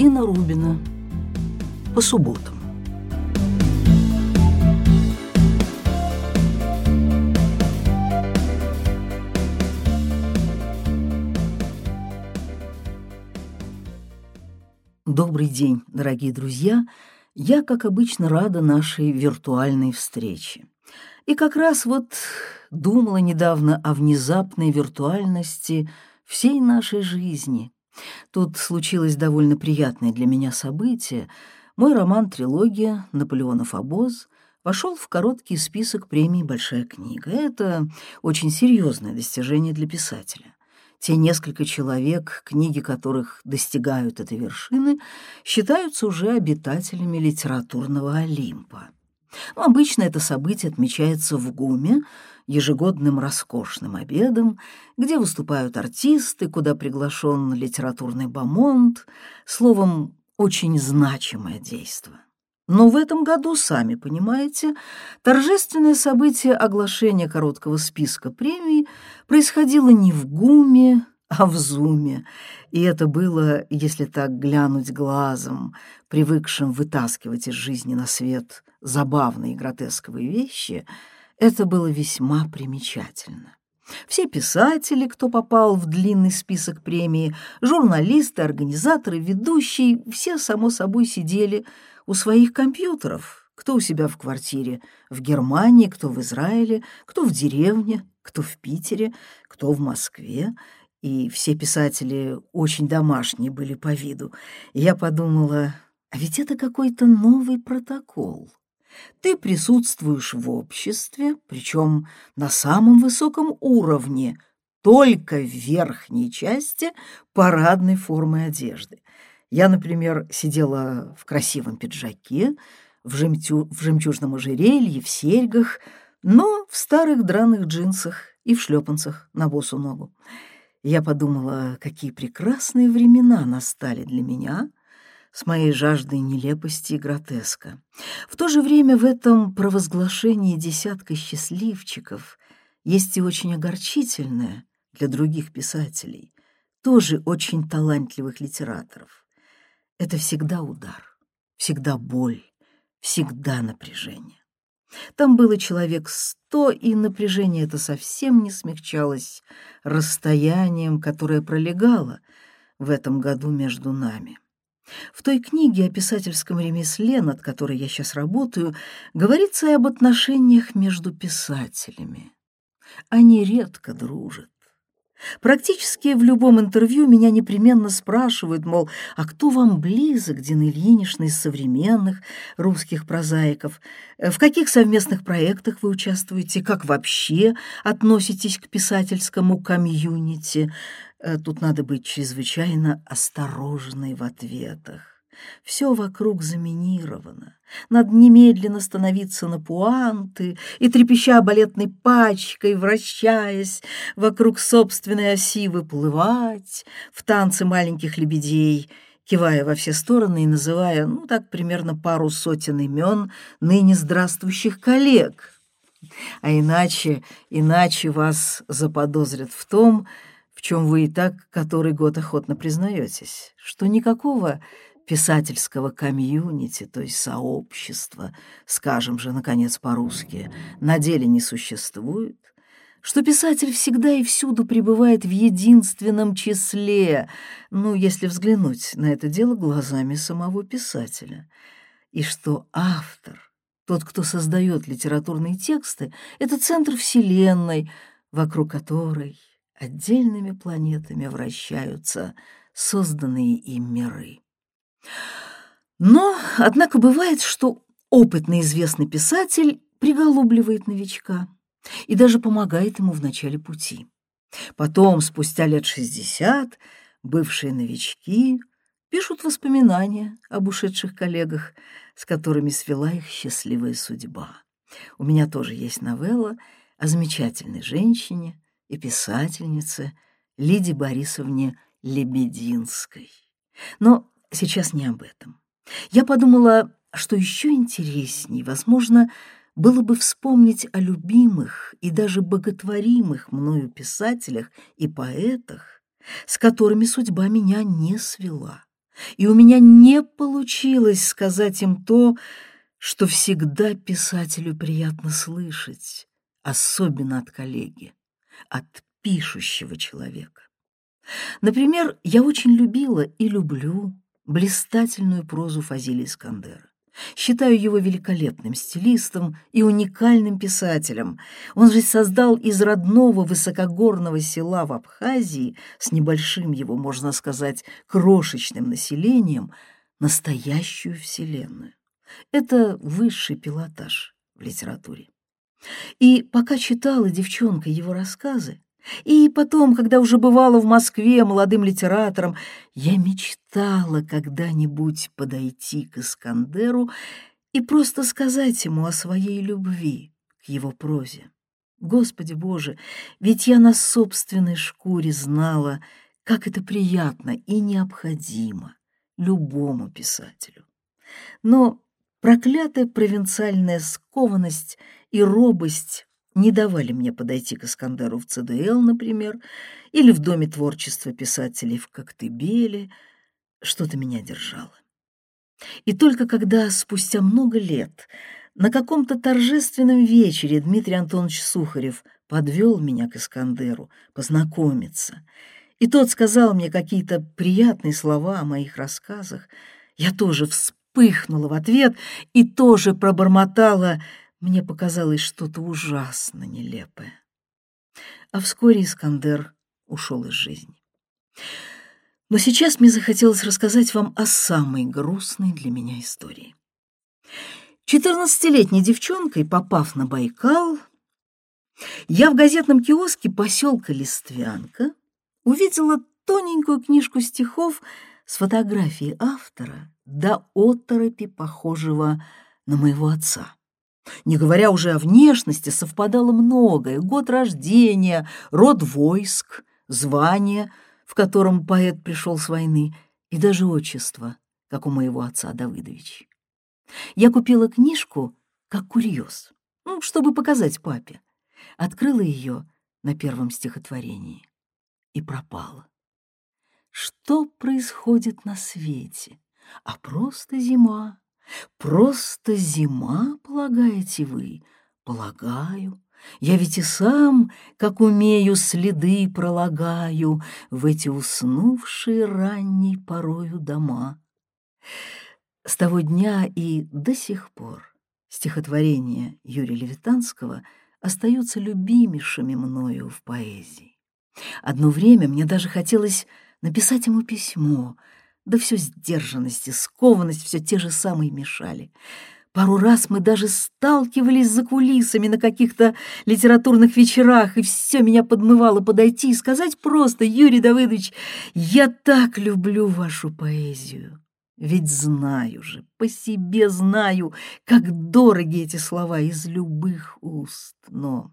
Дина Рубина. По субботам. Добрый день, дорогие друзья! Я, как обычно, рада нашей виртуальной встрече. И как раз вот думала недавно о внезапной виртуальности всей нашей жизни. Тут случилось довольно приятное для меня событие. Мой роман-трилогия «Наполеонов обоз» вошел в короткий список премий «Большая книга». Это очень серьезное достижение для писателя. Те несколько человек, книги которых достигают этой вершины, считаются уже обитателями литературного Олимпа. Но обычно это событие отмечается в ГУМе, ежегодным роскошным обедом, где выступают артисты, куда приглашен литературный бомонд, словом, очень значимое действие. Но в этом году, сами понимаете, торжественное событие оглашения короткого списка премий происходило не в ГУМе, а в Зуме. И это было, если так глянуть глазом, привыкшим вытаскивать из жизни на свет забавные гротесковые вещи, это было весьма примечательно. Все писатели, кто попал в длинный список премии, журналисты, организаторы, ведущие, все, само собой, сидели у своих компьютеров, кто у себя в квартире в Германии, кто в Израиле, кто в деревне, кто в Питере, кто в Москве, и все писатели очень домашние были по виду. И я подумала, а ведь это какой-то новый протокол. Ты присутствуешь в обществе, причем на самом высоком уровне, только в верхней части парадной формы одежды. Я, например, сидела в красивом пиджаке, в, жемтю... в жемчужном ожерелье, в серьгах, но в старых драных джинсах и в шлепанцах на босу ногу. Я подумала, какие прекрасные времена настали для меня с моей жаждой нелепости и гротеска. В то же время в этом провозглашении десятка счастливчиков есть и очень огорчительное для других писателей, тоже очень талантливых литераторов. Это всегда удар, всегда боль, всегда напряжение. Там было человек сто, и напряжение это совсем не смягчалось расстоянием, которое пролегало в этом году между нами. В той книге о писательском ремесле, над которой я сейчас работаю, говорится и об отношениях между писателями. Они редко дружат. Практически в любом интервью меня непременно спрашивают, мол, а кто вам близок, Дина Ильинична, из современных русских прозаиков? В каких совместных проектах вы участвуете? Как вообще относитесь к писательскому комьюнити? Э, тут надо быть чрезвычайно осторожной в ответах. Все вокруг заминировано. Надо немедленно становиться на пуанты и, трепеща балетной пачкой, вращаясь вокруг собственной оси, выплывать в танцы маленьких лебедей, кивая во все стороны и называя, ну, так примерно пару сотен имен ныне здравствующих коллег. А иначе, иначе вас заподозрят в том, в чем вы и так который год охотно признаетесь, что никакого писательского комьюнити, то есть сообщества, скажем же, наконец, по-русски, на деле не существует, что писатель всегда и всюду пребывает в единственном числе, ну, если взглянуть на это дело глазами самого писателя, и что автор, тот, кто создает литературные тексты, это центр Вселенной, вокруг которой отдельными планетами вращаются созданные им миры. Но, однако, бывает, что опытный известный писатель приголубливает новичка и даже помогает ему в начале пути. Потом, спустя лет шестьдесят, бывшие новички пишут воспоминания об ушедших коллегах, с которыми свела их счастливая судьба. У меня тоже есть новелла о замечательной женщине и писательнице Лиде Борисовне Лебединской. Но Сейчас не об этом. Я подумала, что еще интересней, возможно, было бы вспомнить о любимых и даже боготворимых мною писателях и поэтах, с которыми судьба меня не свела, и у меня не получилось сказать им то, что всегда писателю приятно слышать, особенно от коллеги, от пишущего человека. Например, я очень любила и люблю блистательную прозу Фазили Искандера. Считаю его великолепным стилистом и уникальным писателем. Он же создал из родного высокогорного села в Абхазии с небольшим его, можно сказать, крошечным населением настоящую вселенную. Это высший пилотаж в литературе. И пока читала девчонка его рассказы, и потом, когда уже бывала в Москве молодым литератором, я мечтала когда-нибудь подойти к Искандеру и просто сказать ему о своей любви к его прозе. Господи Боже, ведь я на собственной шкуре знала, как это приятно и необходимо любому писателю. Но проклятая провинциальная скованность и робость не давали мне подойти к Искандеру в ЦДЛ, например, или в Доме творчества писателей в Коктебеле. Что-то меня держало. И только когда спустя много лет на каком-то торжественном вечере Дмитрий Антонович Сухарев подвел меня к Искандеру познакомиться, и тот сказал мне какие-то приятные слова о моих рассказах, я тоже вспыхнула в ответ и тоже пробормотала мне показалось что-то ужасно нелепое. А вскоре Искандер ушел из жизни. Но сейчас мне захотелось рассказать вам о самой грустной для меня истории. Четырнадцатилетней девчонкой, попав на Байкал, я в газетном киоске поселка Листвянка увидела тоненькую книжку стихов с фотографией автора до оторопи, похожего на моего отца. Не говоря уже о внешности, совпадало многое. Год рождения, род войск, звание, в котором поэт пришел с войны, и даже отчество, как у моего отца Давыдович. Я купила книжку как курьез, ну, чтобы показать папе. Открыла ее на первом стихотворении и пропала. Что происходит на свете? А просто зима. Просто зима, полагаете вы? Полагаю. Я ведь и сам, как умею, следы пролагаю В эти уснувшие ранней порою дома. С того дня и до сих пор стихотворения Юрия Левитанского остаются любимейшими мною в поэзии. Одно время мне даже хотелось написать ему письмо — да все сдержанность и скованность все те же самые мешали. Пару раз мы даже сталкивались за кулисами на каких-то литературных вечерах, и все меня подмывало подойти и сказать просто, Юрий Давыдович, я так люблю вашу поэзию. Ведь знаю же, по себе знаю, как дороги эти слова из любых уст, но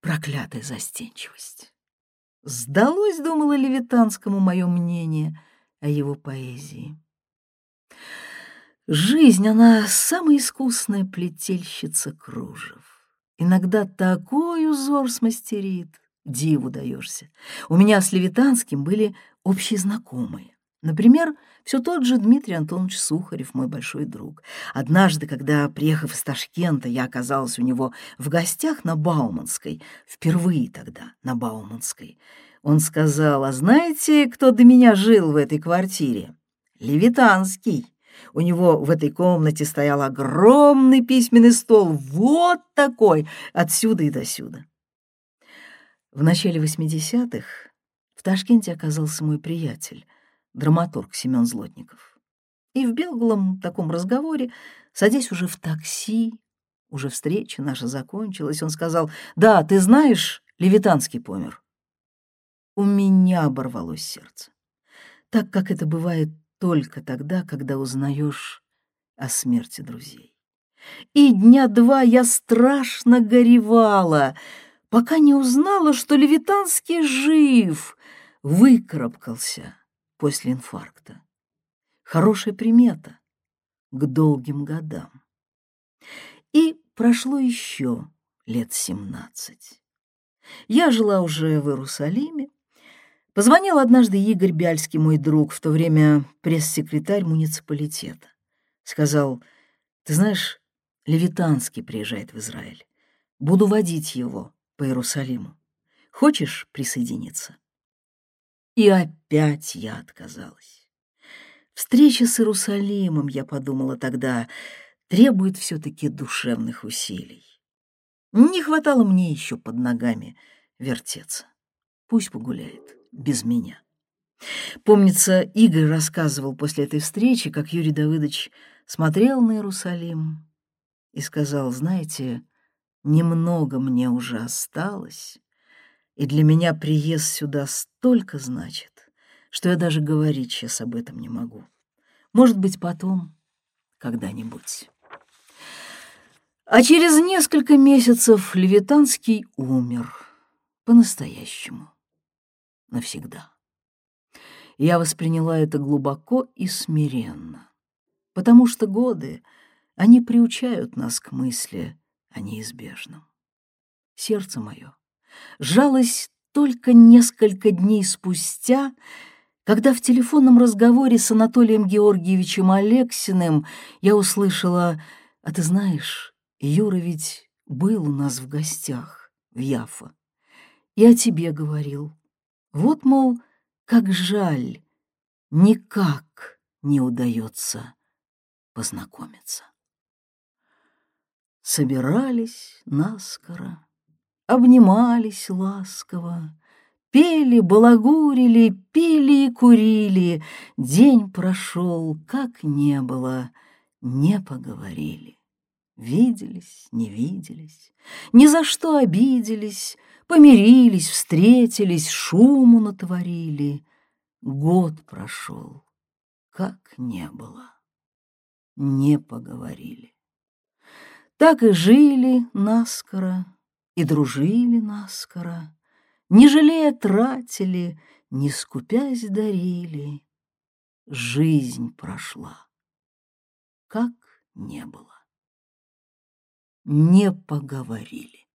проклятая застенчивость. Сдалось, думала Левитанскому, мое мнение — о его поэзии. Жизнь, она самая искусная плетельщица кружев. Иногда такой узор смастерит, диву даешься. У меня с Левитанским были общие знакомые. Например, все тот же Дмитрий Антонович Сухарев, мой большой друг. Однажды, когда, приехав из Ташкента, я оказалась у него в гостях на Бауманской, впервые тогда на Бауманской, он сказал, а знаете, кто до меня жил в этой квартире? Левитанский. У него в этой комнате стоял огромный письменный стол, вот такой, отсюда и досюда. В начале 80-х в Ташкенте оказался мой приятель, драматург Семен Злотников. И в беглом таком разговоре, садясь уже в такси, уже встреча наша закончилась, он сказал, «Да, ты знаешь, Левитанский помер». У меня оборвалось сердце. Так как это бывает только тогда, когда узнаешь о смерти друзей. И дня два я страшно горевала, пока не узнала, что Левитанский жив, выкарабкался после инфаркта. Хорошая примета к долгим годам. И прошло еще лет семнадцать. Я жила уже в Иерусалиме, Позвонил однажды Игорь Бяльский, мой друг, в то время пресс-секретарь муниципалитета. Сказал, ты знаешь, Левитанский приезжает в Израиль. Буду водить его по Иерусалиму. Хочешь присоединиться? И опять я отказалась. Встреча с Иерусалимом, я подумала тогда, требует все-таки душевных усилий. Не хватало мне еще под ногами вертеться. Пусть погуляет без меня. Помнится, Игорь рассказывал после этой встречи, как Юрий Давыдович смотрел на Иерусалим и сказал, знаете, немного мне уже осталось, и для меня приезд сюда столько значит, что я даже говорить сейчас об этом не могу. Может быть, потом, когда-нибудь. А через несколько месяцев Левитанский умер по-настоящему, навсегда. Я восприняла это глубоко и смиренно, потому что годы, они приучают нас к мысли о неизбежном. Сердце мое жалось только несколько дней спустя, когда в телефонном разговоре с Анатолием Георгиевичем Алексиным я услышала, «А ты знаешь, Юра ведь был у нас в гостях в Яфа и о тебе говорил. Вот, мол, как жаль, никак не удается познакомиться. Собирались наскоро, обнимались ласково, Пели, балагурили, пили и курили. День прошел, как не было, не поговорили. Виделись, не виделись, ни за что обиделись, Помирились, встретились, шуму натворили. Год прошел, как не было, не поговорили. Так и жили наскоро, и дружили наскоро, Не жалея тратили, не скупясь дарили. Жизнь прошла, как не было. Не поговорили.